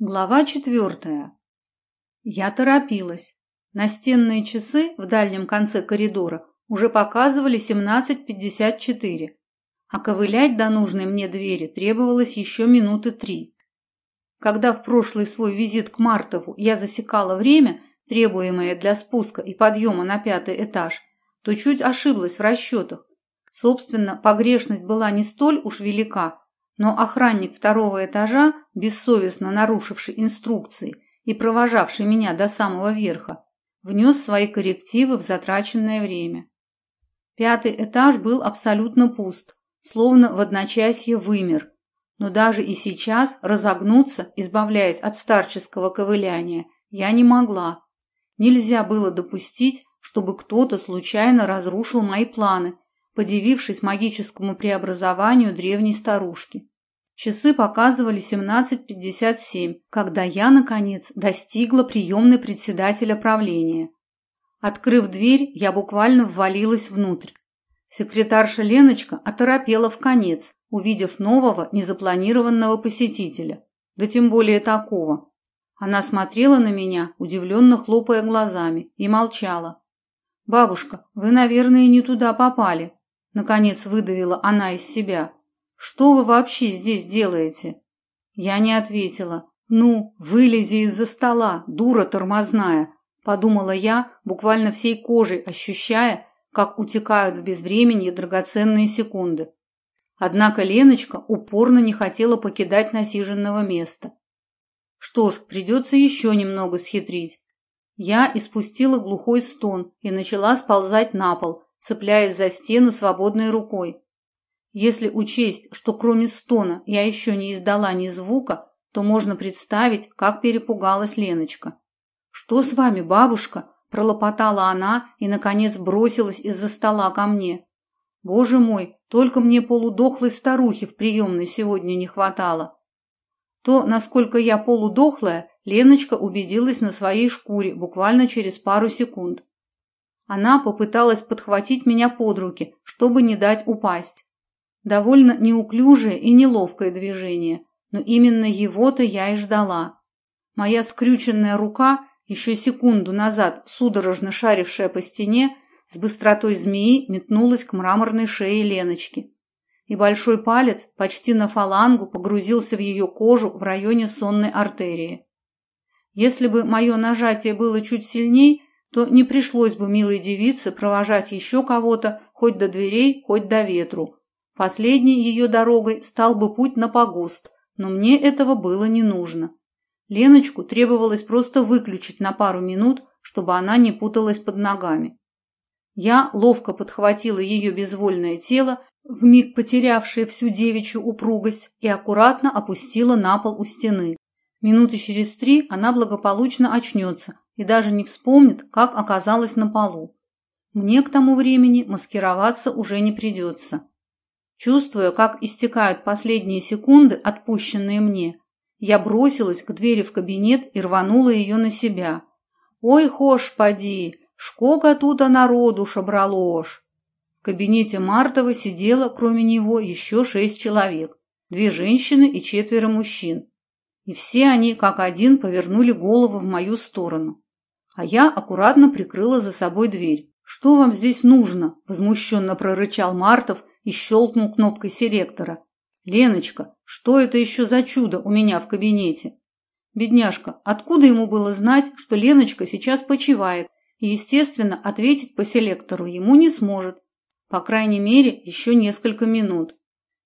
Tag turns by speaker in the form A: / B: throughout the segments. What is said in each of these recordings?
A: Глава четвертая. Я торопилась. Настенные часы в дальнем конце коридора уже показывали 17.54, а ковылять до нужной мне двери требовалось еще минуты три. Когда в прошлый свой визит к Мартову я засекала время, требуемое для спуска и подъема на пятый этаж, то чуть ошиблась в расчетах. Собственно, погрешность была не столь уж велика, но охранник второго этажа, бессовестно нарушивший инструкции и провожавший меня до самого верха, внес свои коррективы в затраченное время. Пятый этаж был абсолютно пуст, словно в одночасье вымер, но даже и сейчас разогнуться, избавляясь от старческого ковыляния, я не могла. Нельзя было допустить, чтобы кто-то случайно разрушил мои планы подивившись магическому преобразованию древней старушки. Часы показывали 17.57, когда я, наконец, достигла приемной председателя правления. Открыв дверь, я буквально ввалилась внутрь. Секретарша Леночка оторопела в конец, увидев нового незапланированного посетителя, да тем более такого. Она смотрела на меня, удивленно хлопая глазами, и молчала. «Бабушка, вы, наверное, не туда попали», Наконец выдавила она из себя. «Что вы вообще здесь делаете?» Я не ответила. «Ну, вылези из-за стола, дура тормозная!» Подумала я, буквально всей кожей ощущая, как утекают в безвременье драгоценные секунды. Однако Леночка упорно не хотела покидать насиженного места. Что ж, придется еще немного схитрить. Я испустила глухой стон и начала сползать на пол, цепляясь за стену свободной рукой. Если учесть, что кроме стона я еще не издала ни звука, то можно представить, как перепугалась Леночка. «Что с вами, бабушка?» – пролопотала она и, наконец, бросилась из-за стола ко мне. «Боже мой, только мне полудохлой старухи в приемной сегодня не хватало». То, насколько я полудохлая, Леночка убедилась на своей шкуре буквально через пару секунд. Она попыталась подхватить меня под руки, чтобы не дать упасть. Довольно неуклюжее и неловкое движение, но именно его-то я и ждала. Моя скрюченная рука, еще секунду назад судорожно шарившая по стене, с быстротой змеи метнулась к мраморной шее Леночки. И большой палец почти на фалангу погрузился в ее кожу в районе сонной артерии. Если бы мое нажатие было чуть сильней, то не пришлось бы милой девице провожать еще кого-то хоть до дверей, хоть до ветру. Последней ее дорогой стал бы путь на погост, но мне этого было не нужно. Леночку требовалось просто выключить на пару минут, чтобы она не путалась под ногами. Я ловко подхватила ее безвольное тело, вмиг потерявшее всю девичью упругость, и аккуратно опустила на пол у стены. Минуты через три она благополучно очнется и даже не вспомнит, как оказалась на полу. Мне к тому времени маскироваться уже не придется. Чувствуя, как истекают последние секунды, отпущенные мне, я бросилась к двери в кабинет и рванула ее на себя. «Ой, хош, поди, шкока тута народу шабралош!» В кабинете Мартова сидело, кроме него, еще шесть человек, две женщины и четверо мужчин. И все они, как один, повернули голову в мою сторону а я аккуратно прикрыла за собой дверь. «Что вам здесь нужно?» – возмущенно прорычал Мартов и щелкнул кнопкой селектора. «Леночка, что это еще за чудо у меня в кабинете?» Бедняжка, откуда ему было знать, что Леночка сейчас почивает, и, естественно, ответить по селектору ему не сможет. По крайней мере, еще несколько минут.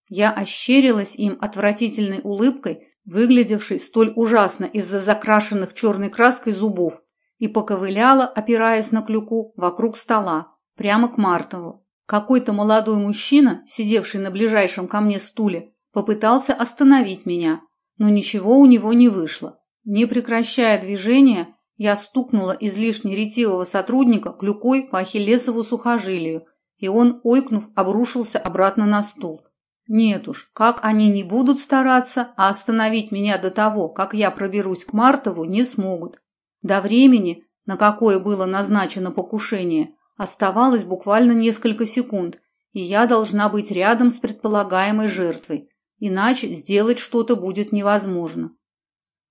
A: Я ощерилась им отвратительной улыбкой, выглядевшей столь ужасно из-за закрашенных черной краской зубов, и поковыляла, опираясь на клюку, вокруг стола, прямо к Мартову. Какой-то молодой мужчина, сидевший на ближайшем ко мне стуле, попытался остановить меня, но ничего у него не вышло. Не прекращая движения, я стукнула излишне ретивого сотрудника клюкой по ахиллесову сухожилию, и он, ойкнув, обрушился обратно на стул. Нет уж, как они не будут стараться, а остановить меня до того, как я проберусь к Мартову, не смогут. До времени, на какое было назначено покушение, оставалось буквально несколько секунд, и я должна быть рядом с предполагаемой жертвой, иначе сделать что-то будет невозможно.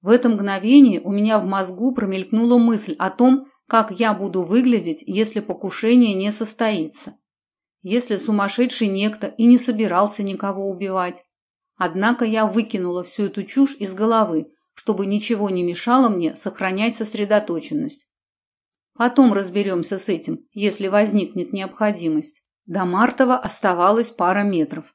A: В это мгновение у меня в мозгу промелькнула мысль о том, как я буду выглядеть, если покушение не состоится. Если сумасшедший некто и не собирался никого убивать. Однако я выкинула всю эту чушь из головы, чтобы ничего не мешало мне сохранять сосредоточенность. Потом разберемся с этим, если возникнет необходимость. До Мартова оставалось пара метров.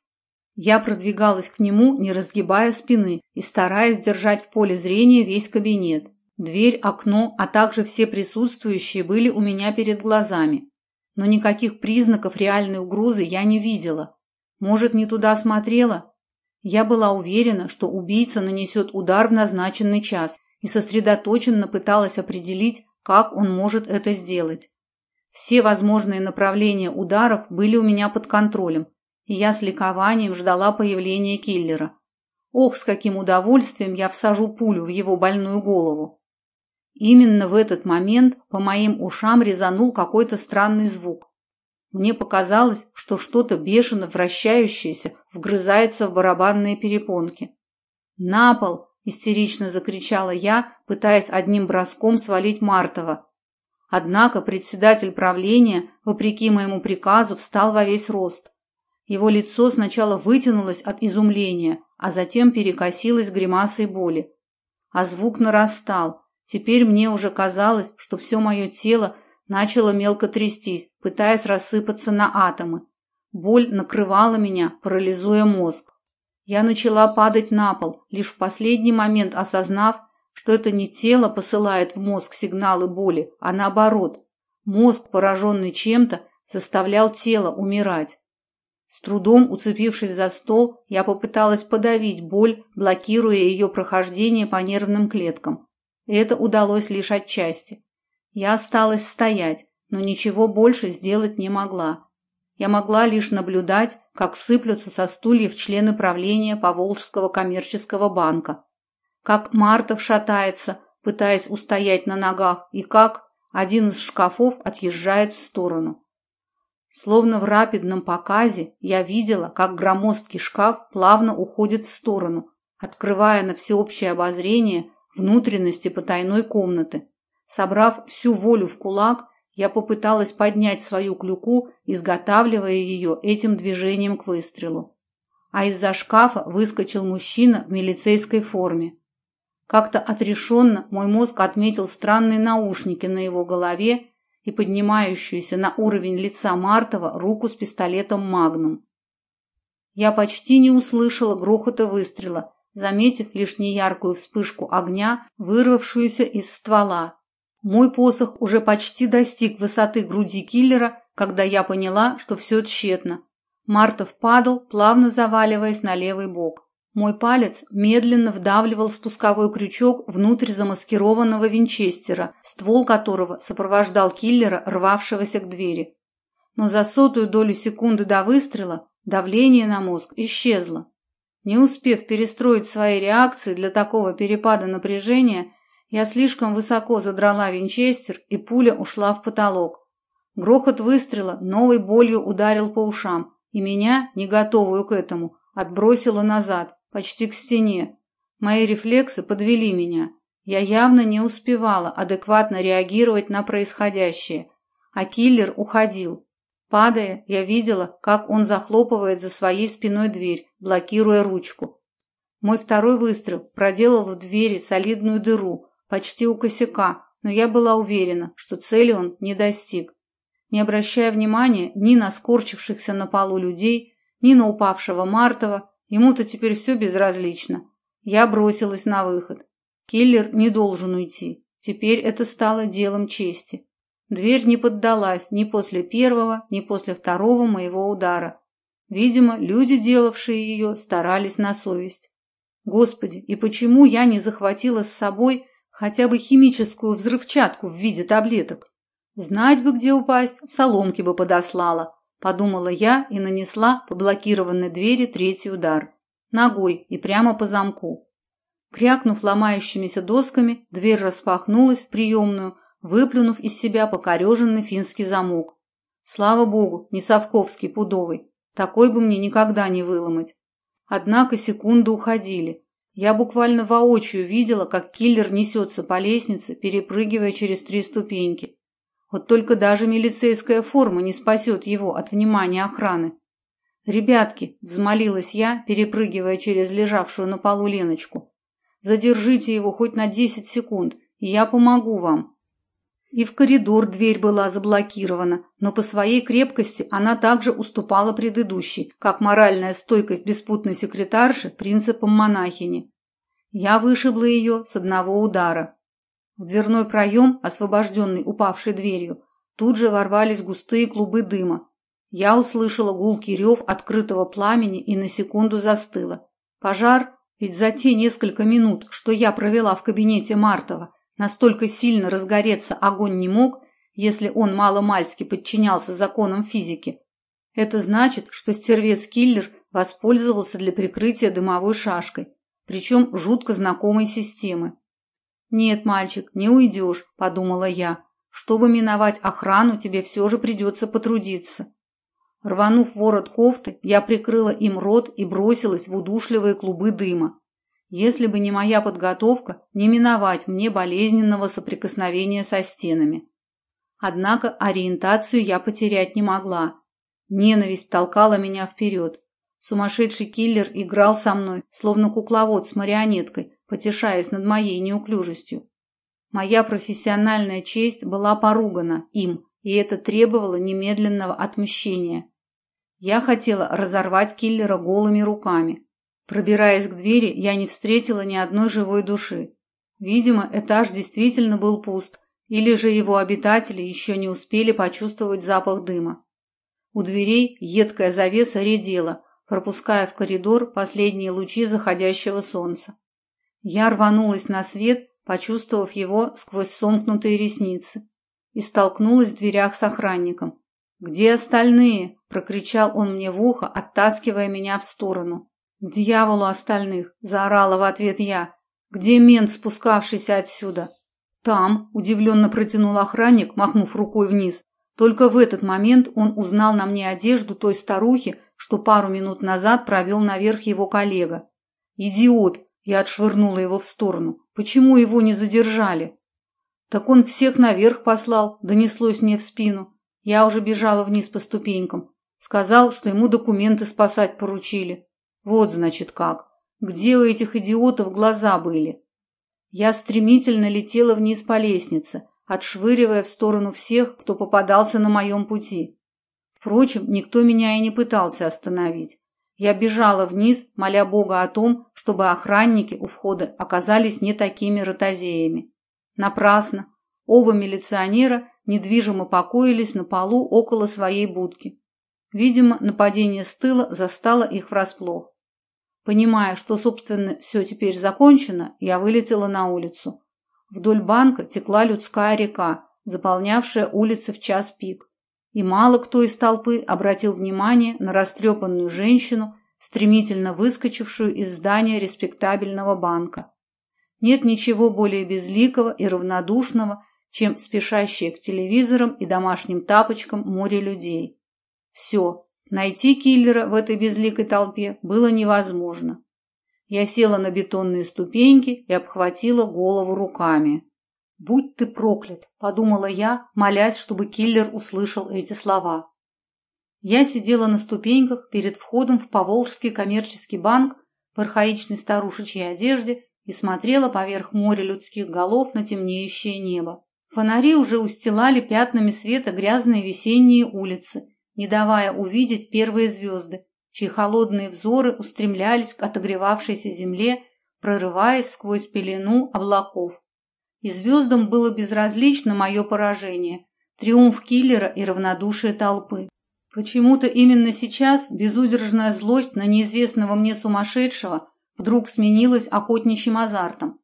A: Я продвигалась к нему, не разгибая спины и стараясь держать в поле зрения весь кабинет. Дверь, окно, а также все присутствующие были у меня перед глазами. Но никаких признаков реальной угрозы я не видела. Может, не туда смотрела? Я была уверена, что убийца нанесет удар в назначенный час и сосредоточенно пыталась определить, как он может это сделать. Все возможные направления ударов были у меня под контролем, и я с ликованием ждала появления киллера. Ох, с каким удовольствием я всажу пулю в его больную голову. Именно в этот момент по моим ушам резанул какой-то странный звук. Мне показалось, что что-то бешено вращающееся вгрызается в барабанные перепонки. «На пол!» – истерично закричала я, пытаясь одним броском свалить Мартова. Однако председатель правления, вопреки моему приказу, встал во весь рост. Его лицо сначала вытянулось от изумления, а затем перекосилось гримасой боли. А звук нарастал. Теперь мне уже казалось, что все мое тело начало мелко трястись, пытаясь рассыпаться на атомы. Боль накрывала меня, парализуя мозг. Я начала падать на пол, лишь в последний момент осознав, что это не тело посылает в мозг сигналы боли, а наоборот. Мозг, пораженный чем-то, заставлял тело умирать. С трудом уцепившись за стол, я попыталась подавить боль, блокируя ее прохождение по нервным клеткам. Это удалось лишь отчасти. Я осталась стоять, но ничего больше сделать не могла. Я могла лишь наблюдать, как сыплются со стульев члены правления Поволжского коммерческого банка, как Мартов шатается, пытаясь устоять на ногах, и как один из шкафов отъезжает в сторону. Словно в рапидном показе я видела, как громоздкий шкаф плавно уходит в сторону, открывая на всеобщее обозрение внутренности потайной комнаты. Собрав всю волю в кулак, я попыталась поднять свою клюку, изготавливая ее этим движением к выстрелу. А из-за шкафа выскочил мужчина в милицейской форме. Как-то отрешенно мой мозг отметил странные наушники на его голове и поднимающуюся на уровень лица Мартова руку с пистолетом «Магнум». Я почти не услышала грохота выстрела, заметив лишь неяркую вспышку огня, вырвавшуюся из ствола. Мой посох уже почти достиг высоты груди киллера, когда я поняла, что все тщетно. Мартов падал, плавно заваливаясь на левый бок. Мой палец медленно вдавливал спусковой крючок внутрь замаскированного винчестера, ствол которого сопровождал киллера, рвавшегося к двери. Но за сотую долю секунды до выстрела давление на мозг исчезло. Не успев перестроить свои реакции для такого перепада напряжения, я слишком высоко задрала винчестер, и пуля ушла в потолок. Грохот выстрела новой болью ударил по ушам, и меня, не готовую к этому, отбросило назад, почти к стене. Мои рефлексы подвели меня. Я явно не успевала адекватно реагировать на происходящее, а киллер уходил. Падая, я видела, как он захлопывает за своей спиной дверь, блокируя ручку. Мой второй выстрел проделал в двери солидную дыру, почти у косяка, но я была уверена, что цели он не достиг. Не обращая внимания ни на скорчившихся на полу людей, ни на упавшего Мартова, Ему-то теперь все безразлично. Я бросилась на выход. Киллер не должен уйти. Теперь это стало делом чести. Дверь не поддалась ни после первого, ни после второго моего удара. Видимо, люди, делавшие ее, старались на совесть. Господи, и почему я не захватила с собой хотя бы химическую взрывчатку в виде таблеток? Знать бы, где упасть, соломки бы подослала подумала я и нанесла по блокированной двери третий удар. Ногой и прямо по замку. Крякнув ломающимися досками, дверь распахнулась в приемную, выплюнув из себя покореженный финский замок. Слава богу, не совковский пудовый. Такой бы мне никогда не выломать. Однако секунды уходили. Я буквально воочию видела, как киллер несется по лестнице, перепрыгивая через три ступеньки. Вот только даже милицейская форма не спасет его от внимания охраны. «Ребятки», — взмолилась я, перепрыгивая через лежавшую на полу Леночку, — «задержите его хоть на десять секунд, и я помогу вам». И в коридор дверь была заблокирована, но по своей крепкости она также уступала предыдущей, как моральная стойкость беспутной секретарши принципам монахини. Я вышибла ее с одного удара. В дверной проем, освобожденный упавшей дверью, тут же ворвались густые клубы дыма, я услышала гулкий рев открытого пламени и на секунду застыла. Пожар, ведь за те несколько минут, что я провела в кабинете Мартова, настолько сильно разгореться огонь не мог, если он мало-мальски подчинялся законам физики. Это значит, что стервец-киллер воспользовался для прикрытия дымовой шашкой, причем жутко знакомой системы. «Нет, мальчик, не уйдешь», – подумала я. «Чтобы миновать охрану, тебе все же придется потрудиться». Рванув ворот кофты, я прикрыла им рот и бросилась в удушливые клубы дыма. Если бы не моя подготовка, не миновать мне болезненного соприкосновения со стенами. Однако ориентацию я потерять не могла. Ненависть толкала меня вперед. Сумасшедший киллер играл со мной, словно кукловод с марионеткой, потешаясь над моей неуклюжестью. Моя профессиональная честь была поругана им, и это требовало немедленного отмщения. Я хотела разорвать киллера голыми руками. Пробираясь к двери, я не встретила ни одной живой души. Видимо, этаж действительно был пуст, или же его обитатели еще не успели почувствовать запах дыма. У дверей едкая завеса редела, пропуская в коридор последние лучи заходящего солнца. Я рванулась на свет, почувствовав его сквозь сомкнутые ресницы, и столкнулась в дверях с охранником. «Где остальные?» – прокричал он мне в ухо, оттаскивая меня в сторону. «К дьяволу остальных!» – заорала в ответ я. «Где мент, спускавшийся отсюда?» «Там», – удивленно протянул охранник, махнув рукой вниз. Только в этот момент он узнал на мне одежду той старухи, что пару минут назад провел наверх его коллега. «Идиот!» – я отшвырнула его в сторону. «Почему его не задержали?» «Так он всех наверх послал», – донеслось мне в спину. Я уже бежала вниз по ступенькам. Сказал, что ему документы спасать поручили. Вот, значит, как. Где у этих идиотов глаза были? Я стремительно летела вниз по лестнице, отшвыривая в сторону всех, кто попадался на моем пути. Впрочем, никто меня и не пытался остановить. Я бежала вниз, моля Бога о том, чтобы охранники у входа оказались не такими ротозеями. Напрасно. Оба милиционера недвижимо покоились на полу около своей будки. Видимо, нападение с тыла застало их врасплох. Понимая, что, собственно, все теперь закончено, я вылетела на улицу. Вдоль банка текла людская река, заполнявшая улицы в час пик. И мало кто из толпы обратил внимание на растрепанную женщину, стремительно выскочившую из здания респектабельного банка. Нет ничего более безликого и равнодушного, чем спешащие к телевизорам и домашним тапочкам море людей. Все, найти киллера в этой безликой толпе было невозможно. Я села на бетонные ступеньки и обхватила голову руками. «Будь ты проклят!» – подумала я, молясь, чтобы киллер услышал эти слова. Я сидела на ступеньках перед входом в Поволжский коммерческий банк в архаичной старушечьей одежде и смотрела поверх моря людских голов на темнеющее небо. Фонари уже устилали пятнами света грязные весенние улицы, не давая увидеть первые звезды, чьи холодные взоры устремлялись к отогревавшейся земле, прорываясь сквозь пелену облаков. И звездам было безразлично мое поражение, триумф киллера и равнодушие толпы. Почему-то именно сейчас безудержная злость на неизвестного мне сумасшедшего вдруг сменилась охотничьим азартом.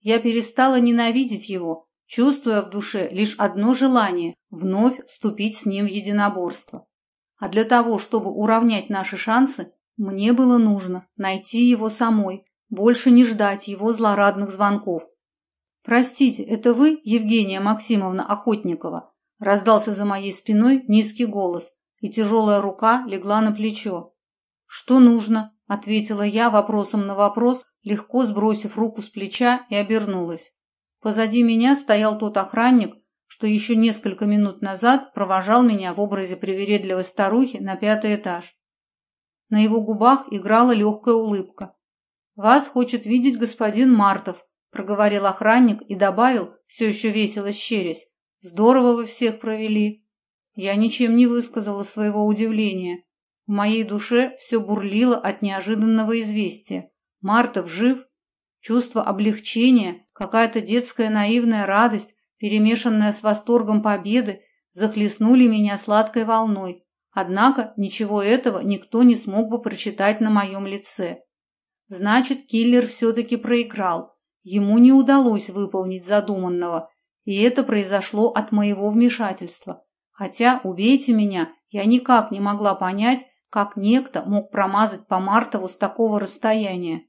A: Я перестала ненавидеть его, чувствуя в душе лишь одно желание – вновь вступить с ним в единоборство. А для того, чтобы уравнять наши шансы, мне было нужно найти его самой, больше не ждать его злорадных звонков. «Простите, это вы, Евгения Максимовна Охотникова?» Раздался за моей спиной низкий голос, и тяжелая рука легла на плечо. «Что нужно?» – ответила я вопросом на вопрос, легко сбросив руку с плеча и обернулась. Позади меня стоял тот охранник, что еще несколько минут назад провожал меня в образе привередливой старухи на пятый этаж. На его губах играла легкая улыбка. «Вас хочет видеть господин Мартов», — проговорил охранник и добавил, все еще весело щерясь. «Здорово вы всех провели». Я ничем не высказала своего удивления. В моей душе все бурлило от неожиданного известия. Мартов жив. Чувство облегчения, какая-то детская наивная радость, перемешанная с восторгом победы, захлестнули меня сладкой волной. Однако ничего этого никто не смог бы прочитать на моем лице. Значит, киллер все-таки проиграл. Ему не удалось выполнить задуманного, и это произошло от моего вмешательства. Хотя, убейте меня, я никак не могла понять, как некто мог промазать по Мартову с такого расстояния.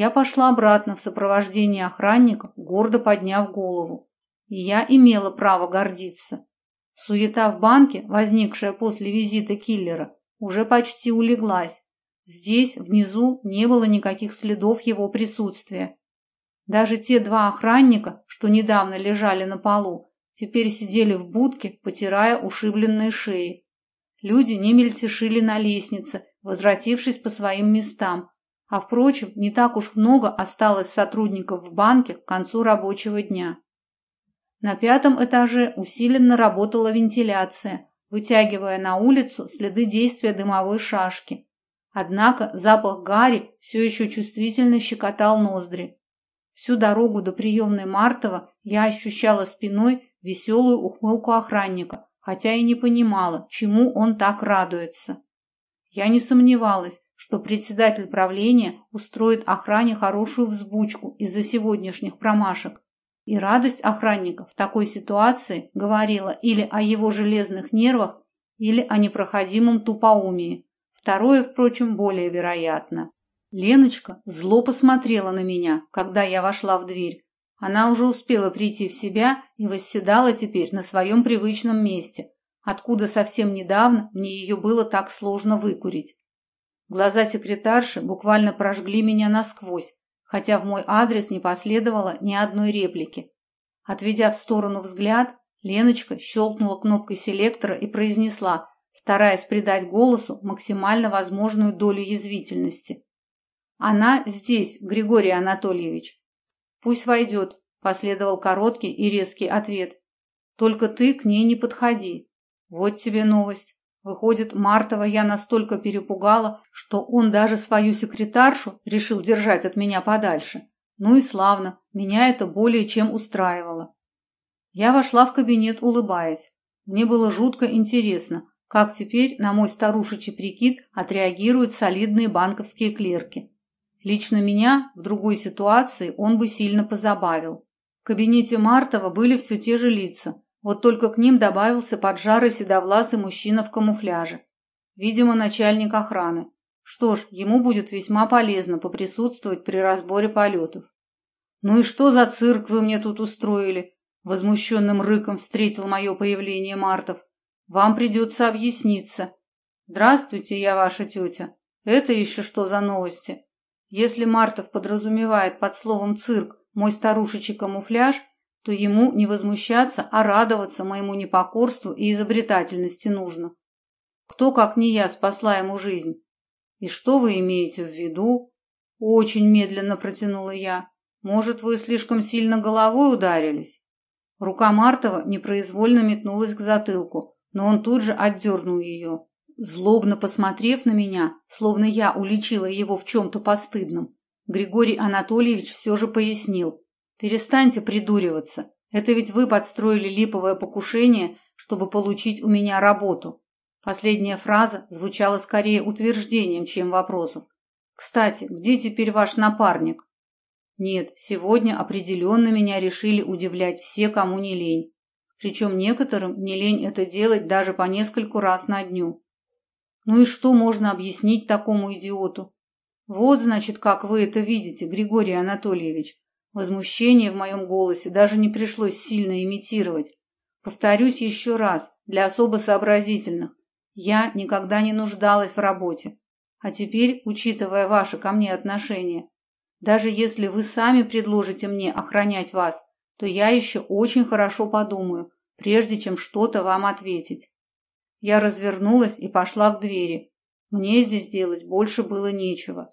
A: Я пошла обратно в сопровождении охранника, гордо подняв голову. И я имела право гордиться. Суета в банке, возникшая после визита киллера, уже почти улеглась. Здесь, внизу, не было никаких следов его присутствия. Даже те два охранника, что недавно лежали на полу, теперь сидели в будке, потирая ушибленные шеи. Люди не мельтешили на лестнице, возвратившись по своим местам, а, впрочем, не так уж много осталось сотрудников в банке к концу рабочего дня. На пятом этаже усиленно работала вентиляция, вытягивая на улицу следы действия дымовой шашки. Однако запах гари все еще чувствительно щекотал ноздри. Всю дорогу до приемной Мартова я ощущала спиной веселую ухмылку охранника, хотя и не понимала, чему он так радуется. Я не сомневалась, что председатель правления устроит охране хорошую взбучку из-за сегодняшних промашек. И радость охранника в такой ситуации говорила или о его железных нервах, или о непроходимом тупоумии. Второе, впрочем, более вероятно. Леночка зло посмотрела на меня, когда я вошла в дверь. Она уже успела прийти в себя и восседала теперь на своем привычном месте, откуда совсем недавно мне ее было так сложно выкурить. Глаза секретарши буквально прожгли меня насквозь, хотя в мой адрес не последовало ни одной реплики. Отведя в сторону взгляд, Леночка щелкнула кнопкой селектора и произнесла, стараясь придать голосу максимально возможную долю язвительности. «Она здесь, Григорий Анатольевич». «Пусть войдет», – последовал короткий и резкий ответ. «Только ты к ней не подходи. Вот тебе новость». Выходит, Мартова я настолько перепугала, что он даже свою секретаршу решил держать от меня подальше. Ну и славно, меня это более чем устраивало. Я вошла в кабинет, улыбаясь. Мне было жутко интересно, как теперь на мой старушечий прикид отреагируют солидные банковские клерки. Лично меня в другой ситуации он бы сильно позабавил. В кабинете Мартова были все те же лица, вот только к ним добавился поджарый седовласый мужчина в камуфляже. Видимо, начальник охраны. Что ж, ему будет весьма полезно поприсутствовать при разборе полетов. «Ну и что за цирк вы мне тут устроили?» Возмущенным рыком встретил мое появление Мартов. «Вам придется объясниться». «Здравствуйте, я ваша тетя. Это еще что за новости?» Если Мартов подразумевает под словом «цирк» мой старушечий камуфляж, то ему не возмущаться, а радоваться моему непокорству и изобретательности нужно. Кто, как не я, спасла ему жизнь? И что вы имеете в виду? Очень медленно протянула я. Может, вы слишком сильно головой ударились? Рука Мартова непроизвольно метнулась к затылку, но он тут же отдернул ее. Злобно посмотрев на меня, словно я уличила его в чем-то постыдном, Григорий Анатольевич все же пояснил. Перестаньте придуриваться. Это ведь вы подстроили липовое покушение, чтобы получить у меня работу. Последняя фраза звучала скорее утверждением, чем вопросом. Кстати, где теперь ваш напарник? Нет, сегодня определенно меня решили удивлять все, кому не лень. Причем некоторым не лень это делать даже по нескольку раз на дню. Ну и что можно объяснить такому идиоту? Вот, значит, как вы это видите, Григорий Анатольевич. Возмущение в моем голосе даже не пришлось сильно имитировать. Повторюсь еще раз, для особо сообразительных. Я никогда не нуждалась в работе. А теперь, учитывая ваши ко мне отношения, даже если вы сами предложите мне охранять вас, то я еще очень хорошо подумаю, прежде чем что-то вам ответить. Я развернулась и пошла к двери. Мне здесь делать больше было нечего.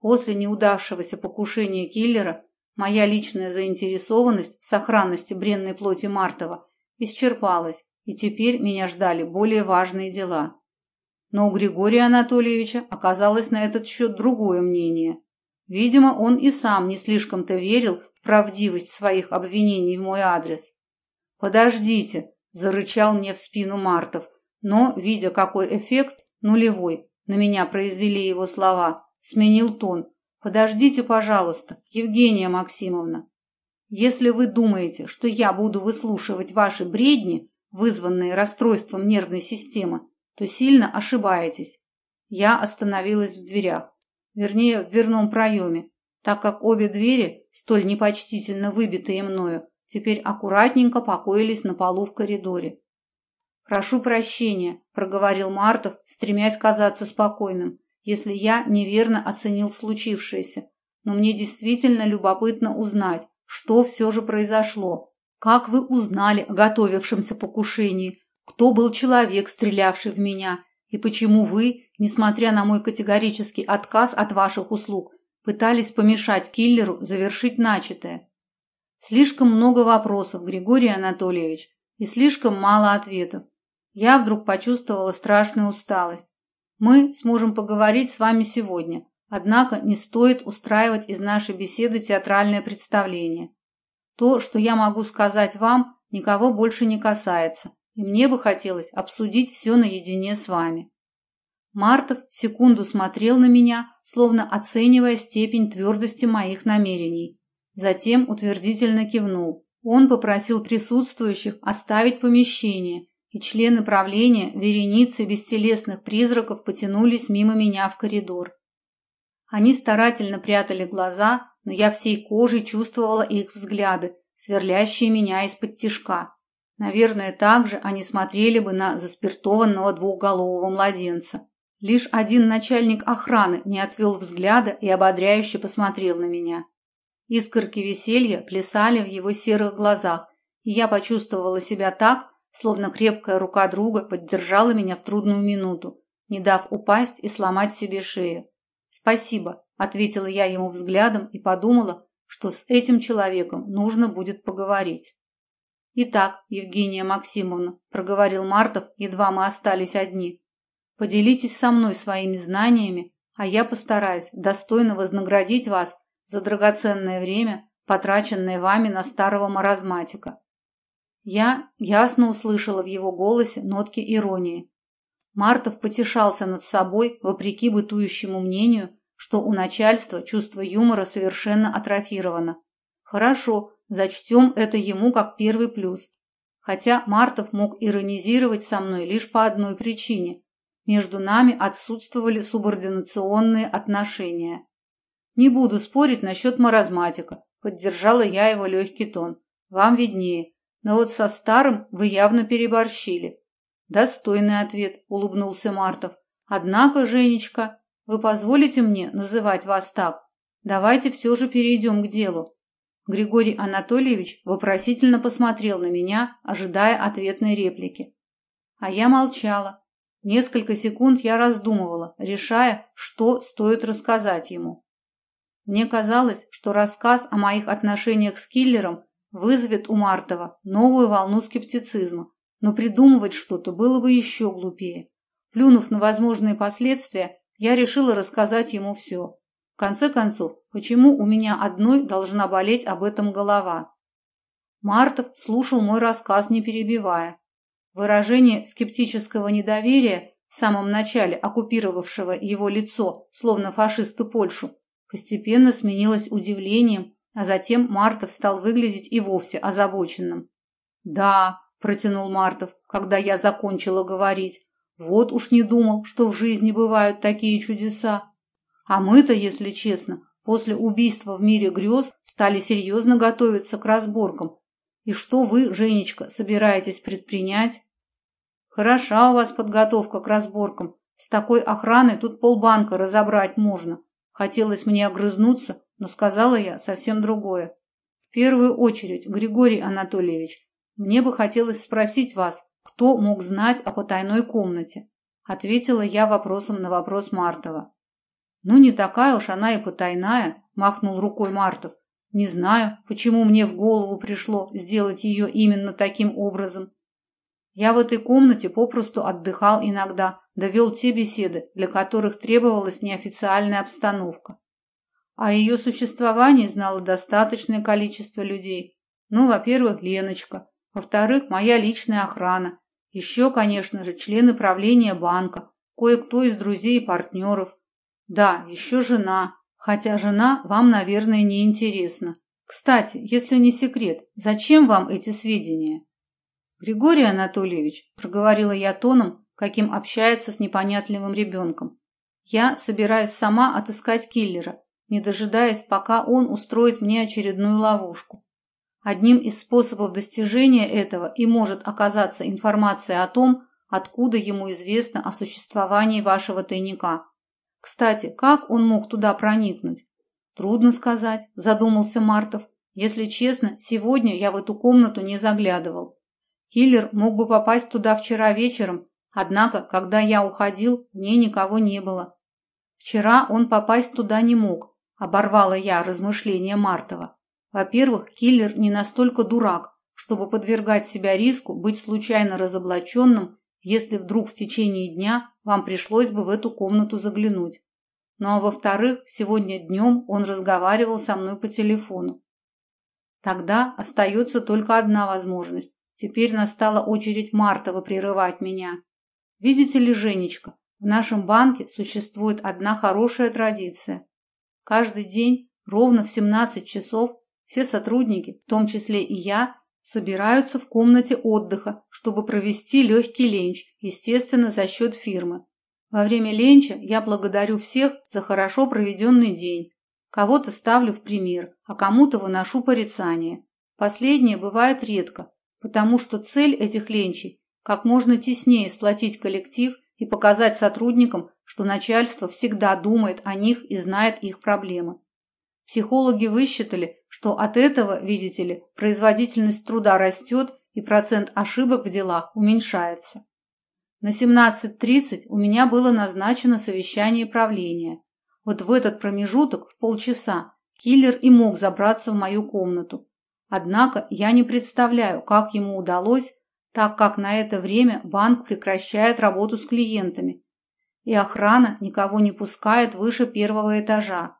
A: После неудавшегося покушения киллера моя личная заинтересованность в сохранности бренной плоти Мартова исчерпалась, и теперь меня ждали более важные дела. Но у Григория Анатольевича оказалось на этот счет другое мнение. Видимо, он и сам не слишком-то верил в правдивость своих обвинений в мой адрес. «Подождите», – зарычал мне в спину Мартов, но, видя, какой эффект, нулевой, на меня произвели его слова, сменил тон. «Подождите, пожалуйста, Евгения Максимовна. Если вы думаете, что я буду выслушивать ваши бредни, вызванные расстройством нервной системы, то сильно ошибаетесь». Я остановилась в дверях, вернее, в дверном проеме, так как обе двери, столь непочтительно выбитые мною, теперь аккуратненько покоились на полу в коридоре. «Прошу прощения», – проговорил Мартов, стремясь казаться спокойным, если я неверно оценил случившееся. «Но мне действительно любопытно узнать, что все же произошло. Как вы узнали о готовившемся покушении? Кто был человек, стрелявший в меня? И почему вы, несмотря на мой категорический отказ от ваших услуг, пытались помешать киллеру завершить начатое?» Слишком много вопросов, Григорий Анатольевич, и слишком мало ответов. Я вдруг почувствовала страшную усталость. Мы сможем поговорить с вами сегодня, однако не стоит устраивать из нашей беседы театральное представление. То, что я могу сказать вам, никого больше не касается, и мне бы хотелось обсудить все наедине с вами. Мартов секунду смотрел на меня, словно оценивая степень твердости моих намерений. Затем утвердительно кивнул. Он попросил присутствующих оставить помещение и члены правления вереницы бестелесных призраков потянулись мимо меня в коридор. Они старательно прятали глаза, но я всей кожей чувствовала их взгляды, сверлящие меня из-под тишка. Наверное, так же они смотрели бы на заспиртованного двухголового младенца. Лишь один начальник охраны не отвел взгляда и ободряюще посмотрел на меня. Искорки веселья плясали в его серых глазах, и я почувствовала себя так, словно крепкая рука друга поддержала меня в трудную минуту, не дав упасть и сломать себе шею. «Спасибо», — ответила я ему взглядом и подумала, что с этим человеком нужно будет поговорить. «Итак, Евгения Максимовна», — проговорил Мартов, едва мы остались одни, — «поделитесь со мной своими знаниями, а я постараюсь достойно вознаградить вас за драгоценное время, потраченное вами на старого маразматика. Я ясно услышала в его голосе нотки иронии. Мартов потешался над собой, вопреки бытующему мнению, что у начальства чувство юмора совершенно атрофировано. Хорошо, зачтем это ему как первый плюс. Хотя Мартов мог иронизировать со мной лишь по одной причине. Между нами отсутствовали субординационные отношения. Не буду спорить насчет маразматика, поддержала я его легкий тон. Вам виднее. Но вот со старым вы явно переборщили. Достойный ответ, улыбнулся Мартов. Однако, Женечка, вы позволите мне называть вас так? Давайте все же перейдем к делу. Григорий Анатольевич вопросительно посмотрел на меня, ожидая ответной реплики. А я молчала. Несколько секунд я раздумывала, решая, что стоит рассказать ему. Мне казалось, что рассказ о моих отношениях с киллером вызовет у Мартова новую волну скептицизма, но придумывать что-то было бы еще глупее. Плюнув на возможные последствия, я решила рассказать ему все. В конце концов, почему у меня одной должна болеть об этом голова? Мартов слушал мой рассказ, не перебивая. Выражение скептического недоверия, в самом начале оккупировавшего его лицо, словно фашисту Польшу, постепенно сменилось удивлением а затем Мартов стал выглядеть и вовсе озабоченным. «Да», – протянул Мартов, когда я закончила говорить, – «вот уж не думал, что в жизни бывают такие чудеса. А мы-то, если честно, после убийства в мире грез стали серьезно готовиться к разборкам. И что вы, Женечка, собираетесь предпринять?» «Хороша у вас подготовка к разборкам», – С такой охраной тут полбанка разобрать можно. Хотелось мне огрызнуться, но сказала я совсем другое. В первую очередь, Григорий Анатольевич, мне бы хотелось спросить вас, кто мог знать о потайной комнате? Ответила я вопросом на вопрос Мартова. Ну, не такая уж она и потайная, махнул рукой Мартов. Не знаю, почему мне в голову пришло сделать ее именно таким образом. Я в этой комнате попросту отдыхал иногда, довел те беседы, для которых требовалась неофициальная обстановка. О ее существовании знало достаточное количество людей. Ну, во-первых, Леночка, во-вторых, моя личная охрана, еще, конечно же, члены правления банка, кое-кто из друзей и партнеров. Да, еще жена, хотя жена вам, наверное, не интересна. Кстати, если не секрет, зачем вам эти сведения? Григорий Анатольевич, проговорила я тоном, каким общаются с непонятливым ребенком. Я собираюсь сама отыскать киллера, не дожидаясь, пока он устроит мне очередную ловушку. Одним из способов достижения этого и может оказаться информация о том, откуда ему известно о существовании вашего тайника. Кстати, как он мог туда проникнуть? Трудно сказать, задумался Мартов. Если честно, сегодня я в эту комнату не заглядывал. Киллер мог бы попасть туда вчера вечером, однако, когда я уходил, в ней никого не было. Вчера он попасть туда не мог, оборвала я размышления Мартова. Во-первых, киллер не настолько дурак, чтобы подвергать себя риску быть случайно разоблаченным, если вдруг в течение дня вам пришлось бы в эту комнату заглянуть. Ну а во-вторых, сегодня днем он разговаривал со мной по телефону. Тогда остается только одна возможность Теперь настала очередь Мартова прерывать меня. Видите ли, Женечка, в нашем банке существует одна хорошая традиция. Каждый день ровно в 17 часов все сотрудники, в том числе и я, собираются в комнате отдыха, чтобы провести легкий ленч, естественно, за счет фирмы. Во время ленча я благодарю всех за хорошо проведенный день. Кого-то ставлю в пример, а кому-то выношу порицание. Последнее бывает редко, потому что цель этих ленчей – как можно теснее сплотить коллектив и показать сотрудникам, что начальство всегда думает о них и знает их проблемы. Психологи высчитали, что от этого, видите ли, производительность труда растет и процент ошибок в делах уменьшается. На 17.30 у меня было назначено совещание правления. Вот в этот промежуток в полчаса киллер и мог забраться в мою комнату, Однако я не представляю, как ему удалось, так как на это время банк прекращает работу с клиентами, и охрана никого не пускает выше первого этажа.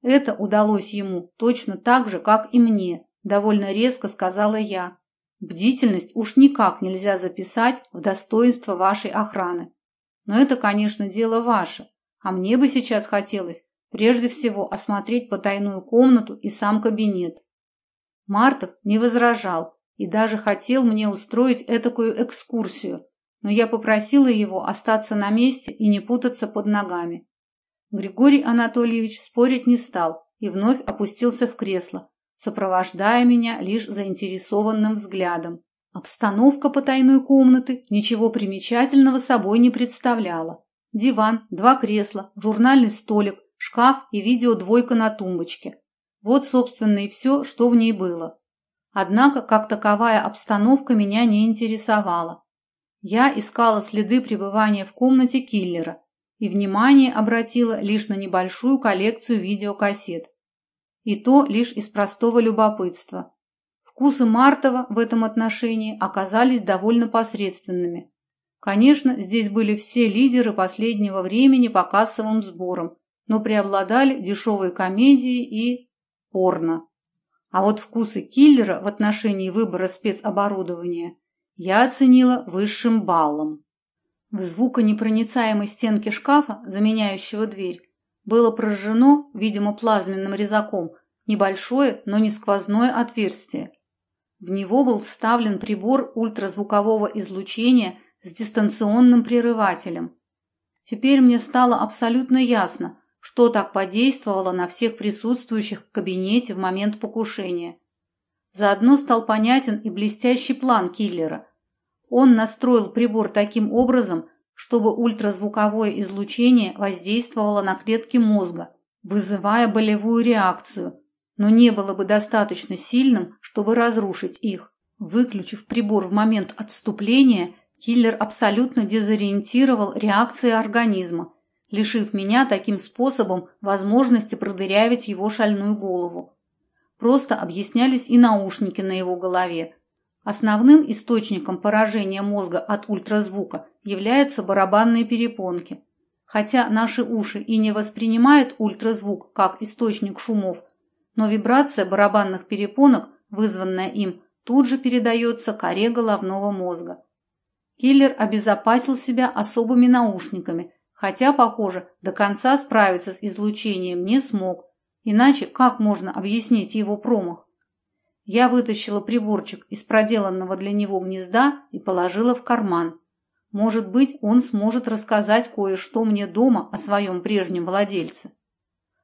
A: Это удалось ему точно так же, как и мне, довольно резко сказала я. Бдительность уж никак нельзя записать в достоинство вашей охраны. Но это, конечно, дело ваше, а мне бы сейчас хотелось прежде всего осмотреть потайную комнату и сам кабинет. Мартов не возражал и даже хотел мне устроить этакую экскурсию, но я попросила его остаться на месте и не путаться под ногами. Григорий Анатольевич спорить не стал и вновь опустился в кресло, сопровождая меня лишь заинтересованным взглядом. Обстановка потайной комнаты ничего примечательного собой не представляла. Диван, два кресла, журнальный столик, шкаф и видеодвойка на тумбочке. Вот, собственно, и все, что в ней было. Однако, как таковая обстановка меня не интересовала. Я искала следы пребывания в комнате киллера и внимание обратила лишь на небольшую коллекцию видеокассет. И то лишь из простого любопытства. Вкусы Мартова в этом отношении оказались довольно посредственными. Конечно, здесь были все лидеры последнего времени по кассовым сборам, но преобладали дешевые комедии и порно. А вот вкусы киллера в отношении выбора спецоборудования я оценила высшим баллом. В звуконепроницаемой стенке шкафа, заменяющего дверь, было прожжено, видимо, плазменным резаком, небольшое, но не сквозное отверстие. В него был вставлен прибор ультразвукового излучения с дистанционным прерывателем. Теперь мне стало абсолютно ясно, что так подействовало на всех присутствующих в кабинете в момент покушения. Заодно стал понятен и блестящий план киллера. Он настроил прибор таким образом, чтобы ультразвуковое излучение воздействовало на клетки мозга, вызывая болевую реакцию, но не было бы достаточно сильным, чтобы разрушить их. Выключив прибор в момент отступления, киллер абсолютно дезориентировал реакции организма, лишив меня таким способом возможности продырявить его шальную голову. Просто объяснялись и наушники на его голове. Основным источником поражения мозга от ультразвука являются барабанные перепонки. Хотя наши уши и не воспринимают ультразвук как источник шумов, но вибрация барабанных перепонок, вызванная им, тут же передается коре головного мозга. Киллер обезопасил себя особыми наушниками, хотя, похоже, до конца справиться с излучением не смог, Иначе как можно объяснить его промах? Я вытащила приборчик из проделанного для него гнезда и положила в карман. Может быть, он сможет рассказать кое-что мне дома о своем прежнем владельце.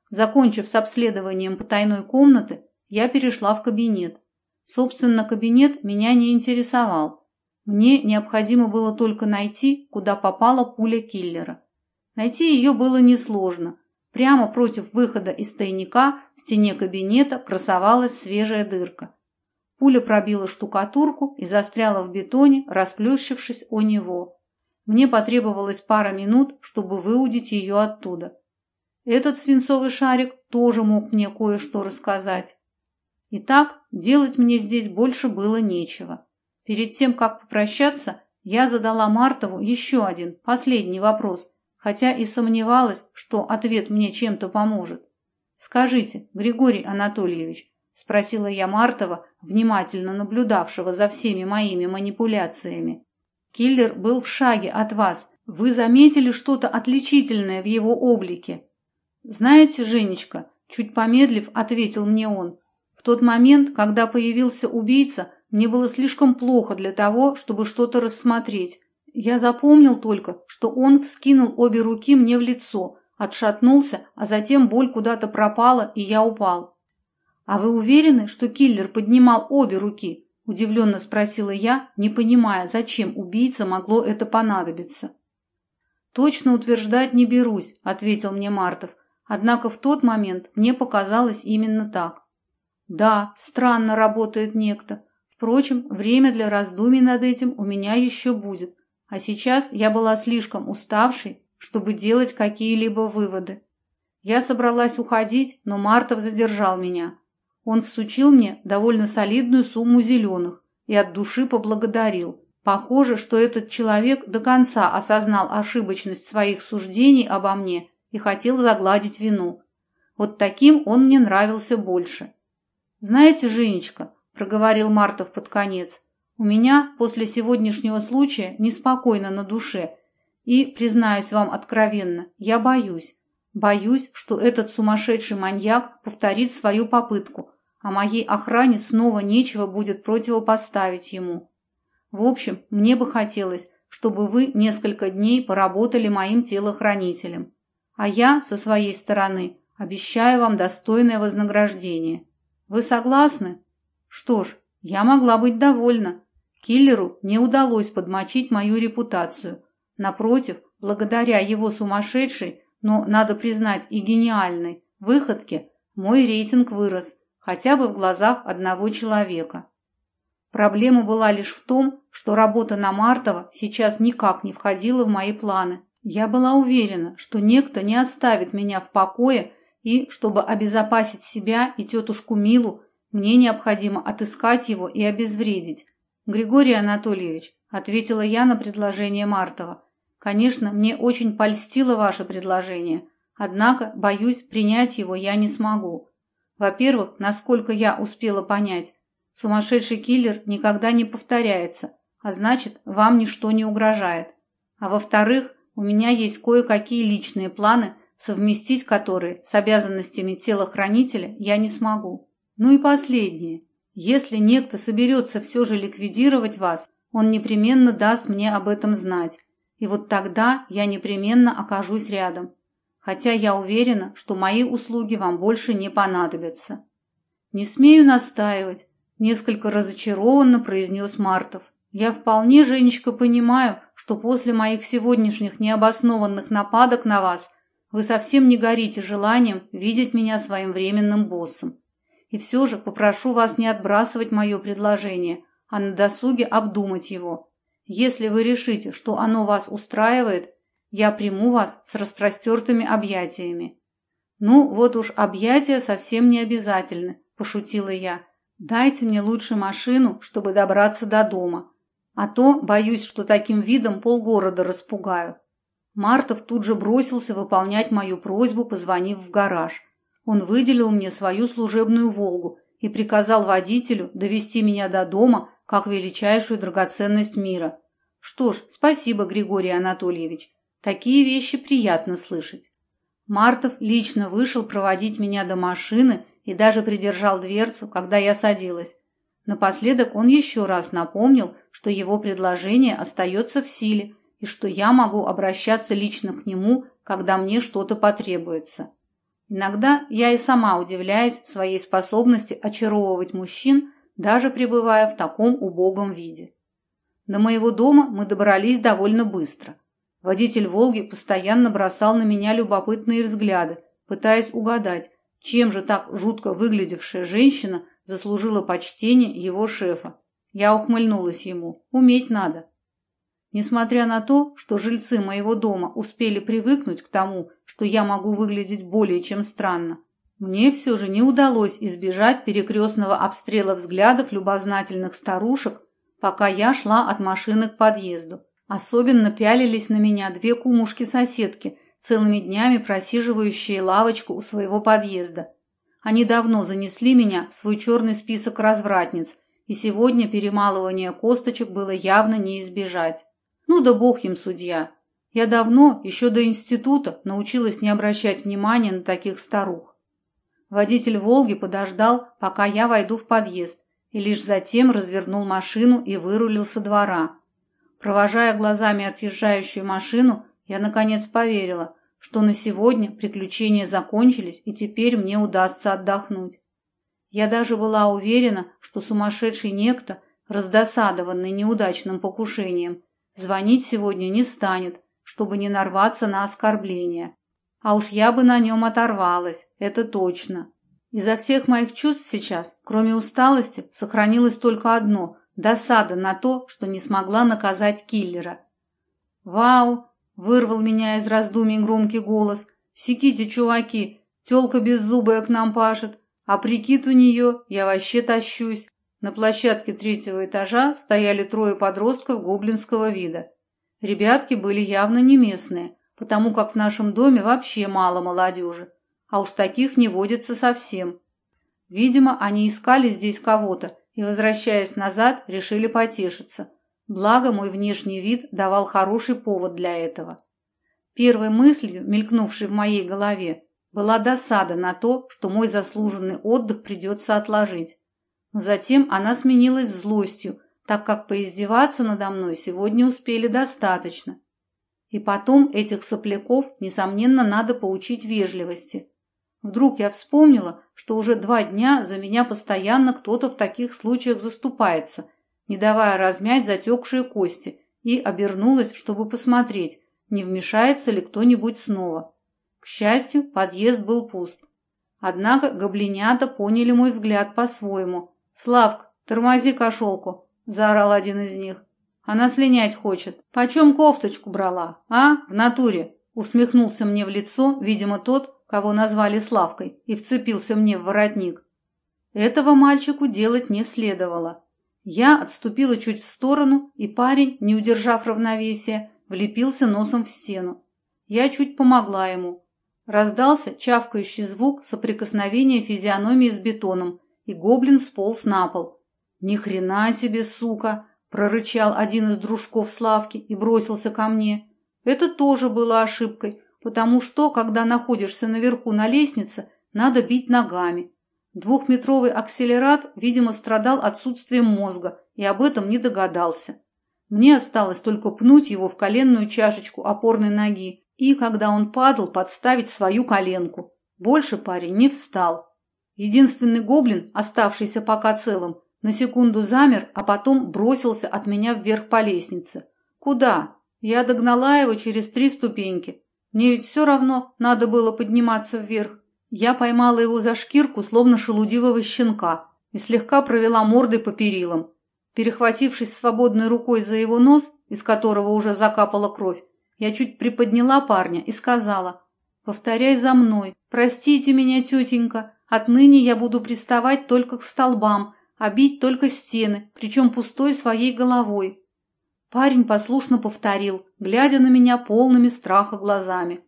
A: Закончив с обследованием потайной комнаты, я перешла в кабинет. Собственно, кабинет меня не интересовал. Мне необходимо было только найти, куда попала пуля киллера. Найти ее было несложно – Прямо против выхода из тайника в стене кабинета красовалась свежая дырка. Пуля пробила штукатурку и застряла в бетоне, расплющившись о него. Мне потребовалось пара минут, чтобы выудить ее оттуда. Этот свинцовый шарик тоже мог мне кое-что рассказать. Итак, делать мне здесь больше было нечего. Перед тем, как попрощаться, я задала Мартову еще один, последний вопрос – хотя и сомневалась, что ответ мне чем-то поможет. «Скажите, Григорий Анатольевич», – спросила я Мартова, внимательно наблюдавшего за всеми моими манипуляциями. «Киллер был в шаге от вас. Вы заметили что-то отличительное в его облике?» «Знаете, Женечка», – чуть помедлив, ответил мне он, «в тот момент, когда появился убийца, мне было слишком плохо для того, чтобы что-то рассмотреть. Я запомнил только, что он вскинул обе руки мне в лицо, отшатнулся, а затем боль куда-то пропала, и я упал. «А вы уверены, что киллер поднимал обе руки?» – удивленно спросила я, не понимая, зачем убийце могло это понадобиться. «Точно утверждать не берусь», – ответил мне Мартов. Однако в тот момент мне показалось именно так. «Да, странно работает некто. Впрочем, время для раздумий над этим у меня еще будет. А сейчас я была слишком уставшей, чтобы делать какие-либо выводы. Я собралась уходить, но Мартов задержал меня. Он всучил мне довольно солидную сумму зеленых и от души поблагодарил. Похоже, что этот человек до конца осознал ошибочность своих суждений обо мне и хотел загладить вину. Вот таким он мне нравился больше. «Знаете, Женечка», — проговорил Мартов под конец, у меня после сегодняшнего случая неспокойно на душе, и, признаюсь вам откровенно, я боюсь. Боюсь, что этот сумасшедший маньяк повторит свою попытку, а моей охране снова нечего будет противопоставить ему. В общем, мне бы хотелось, чтобы вы несколько дней поработали моим телохранителем, а я, со своей стороны, обещаю вам достойное вознаграждение. Вы согласны? Что ж, я могла быть довольна. Киллеру не удалось подмочить мою репутацию. Напротив, благодаря его сумасшедшей, но, надо признать, и гениальной выходке, мой рейтинг вырос, хотя бы в глазах одного человека. Проблема была лишь в том, что работа на Мартова сейчас никак не входила в мои планы. Я была уверена, что некто не оставит меня в покое, и, чтобы обезопасить себя и тетушку Милу, мне необходимо отыскать его и обезвредить. «Григорий Анатольевич», – ответила я на предложение Мартова. «Конечно, мне очень польстило ваше предложение, однако, боюсь, принять его я не смогу. Во-первых, насколько я успела понять, сумасшедший киллер никогда не повторяется, а значит, вам ничто не угрожает. А во-вторых, у меня есть кое-какие личные планы, совместить которые с обязанностями телохранителя я не смогу. Ну и последнее. Если некто соберется все же ликвидировать вас, он непременно даст мне об этом знать. И вот тогда я непременно окажусь рядом. Хотя я уверена, что мои услуги вам больше не понадобятся. Не смею настаивать, несколько разочарованно произнес Мартов. Я вполне, Женечка, понимаю, что после моих сегодняшних необоснованных нападок на вас вы совсем не горите желанием видеть меня своим временным боссом. И все же попрошу вас не отбрасывать мое предложение, а на досуге обдумать его. Если вы решите, что оно вас устраивает, я приму вас с распростертыми объятиями. Ну, вот уж объятия совсем не обязательны, пошутила я. Дайте мне лучше машину, чтобы добраться до дома. А то боюсь, что таким видом полгорода распугаю. Мартов тут же бросился выполнять мою просьбу, позвонив в гараж. Он выделил мне свою служебную «Волгу» и приказал водителю довести меня до дома как величайшую драгоценность мира. Что ж, спасибо, Григорий Анатольевич. Такие вещи приятно слышать. Мартов лично вышел проводить меня до машины и даже придержал дверцу, когда я садилась. Напоследок он еще раз напомнил, что его предложение остается в силе и что я могу обращаться лично к нему, когда мне что-то потребуется. Иногда я и сама удивляюсь своей способности очаровывать мужчин, даже пребывая в таком убогом виде. До моего дома мы добрались довольно быстро. Водитель «Волги» постоянно бросал на меня любопытные взгляды, пытаясь угадать, чем же так жутко выглядевшая женщина заслужила почтение его шефа. Я ухмыльнулась ему. Уметь надо. Несмотря на то, что жильцы моего дома успели привыкнуть к тому, что я могу выглядеть более чем странно, мне все же не удалось избежать перекрестного обстрела взглядов любознательных старушек, пока я шла от машины к подъезду. Особенно пялились на меня две кумушки-соседки, целыми днями просиживающие лавочку у своего подъезда. Они давно занесли меня в свой черный список развратниц, и сегодня перемалывание косточек было явно не избежать. Ну да бог им судья. Я давно, еще до института, научилась не обращать внимания на таких старух. Водитель «Волги» подождал, пока я войду в подъезд, и лишь затем развернул машину и вырулил со двора. Провожая глазами отъезжающую машину, я наконец поверила, что на сегодня приключения закончились и теперь мне удастся отдохнуть. Я даже была уверена, что сумасшедший некто, раздосадованный неудачным покушением, звонить сегодня не станет, чтобы не нарваться на оскорбление. А уж я бы на нем оторвалась, это точно. Изо всех моих чувств сейчас, кроме усталости, сохранилось только одно – досада на то, что не смогла наказать киллера. «Вау, Вырвал меня из раздумий громкий голос. «Секите, чуваки, тёлка беззубая к нам пашет, а прикид у неё я вообще тащусь». На площадке третьего этажа стояли трое подростков гоблинского вида. Ребятки были явно не местные, потому как в нашем доме вообще мало молодежи, а уж таких не водится совсем. Видимо, они искали здесь кого-то и, возвращаясь назад, решили потешиться – Благо, мой внешний вид давал хороший повод для этого. Первой мыслью, мелькнувшей в моей голове, была досада на то, что мой заслуженный отдых придется отложить. Затем она сменилась злостью, так как поиздеваться надо мной сегодня успели достаточно. И потом этих сопляков, несомненно, надо поучить вежливости. Вдруг я вспомнила, что уже два дня за меня постоянно кто-то в таких случаях заступается – не давая размять затекшие кости, и обернулась, чтобы посмотреть, не вмешается ли кто-нибудь снова. К счастью, подъезд был пуст. Однако гоблинята поняли мой взгляд по-своему. «Славк, тормози кошелку!» – заорал один из них. «Она слинять хочет. Почем кофточку брала, а? В натуре!» Усмехнулся мне в лицо, видимо, тот, кого назвали Славкой, и вцепился мне в воротник. Этого мальчику делать не следовало. Я отступила чуть в сторону, и парень, не удержав равновесия, влепился носом в стену. Я чуть помогла ему. Раздался чавкающий звук соприкосновения физиономии с бетоном, и гоблин сполз на пол. «Ни хрена себе, сука!» – прорычал один из дружков Славки и бросился ко мне. Это тоже было ошибкой, потому что, когда находишься наверху на лестнице, надо бить ногами. Двухметровый акселерат, видимо, страдал отсутствием мозга и об этом не догадался. Мне осталось только пнуть его в коленную чашечку опорной ноги и, когда он падал, подставить свою коленку. Больше парень не встал. Единственный гоблин, оставшийся пока целым, На секунду замер, а потом бросился от меня вверх по лестнице. Куда? Я догнала его через три ступеньки. Мне ведь все равно надо было подниматься вверх. Я поймала его за шкирку, словно шелудивого щенка, и слегка провела мордой по перилам. Перехватившись свободной рукой за его нос, из которого уже закапала кровь, я чуть приподняла парня и сказала, «Повторяй за мной. Простите меня, тетенька, отныне я буду приставать только к столбам, а бить только стены, причем пустой своей головой». Парень послушно повторил, глядя на меня полными страха глазами.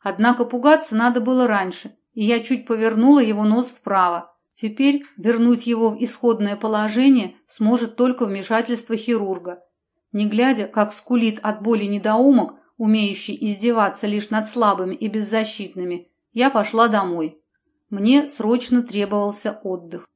A: Однако пугаться надо было раньше, и я чуть повернула его нос вправо. Теперь вернуть его в исходное положение сможет только вмешательство хирурга. Не глядя, как скулит от боли недоумок, умеющий издеваться лишь над слабыми и беззащитными, я пошла домой. Мне срочно требовался отдых.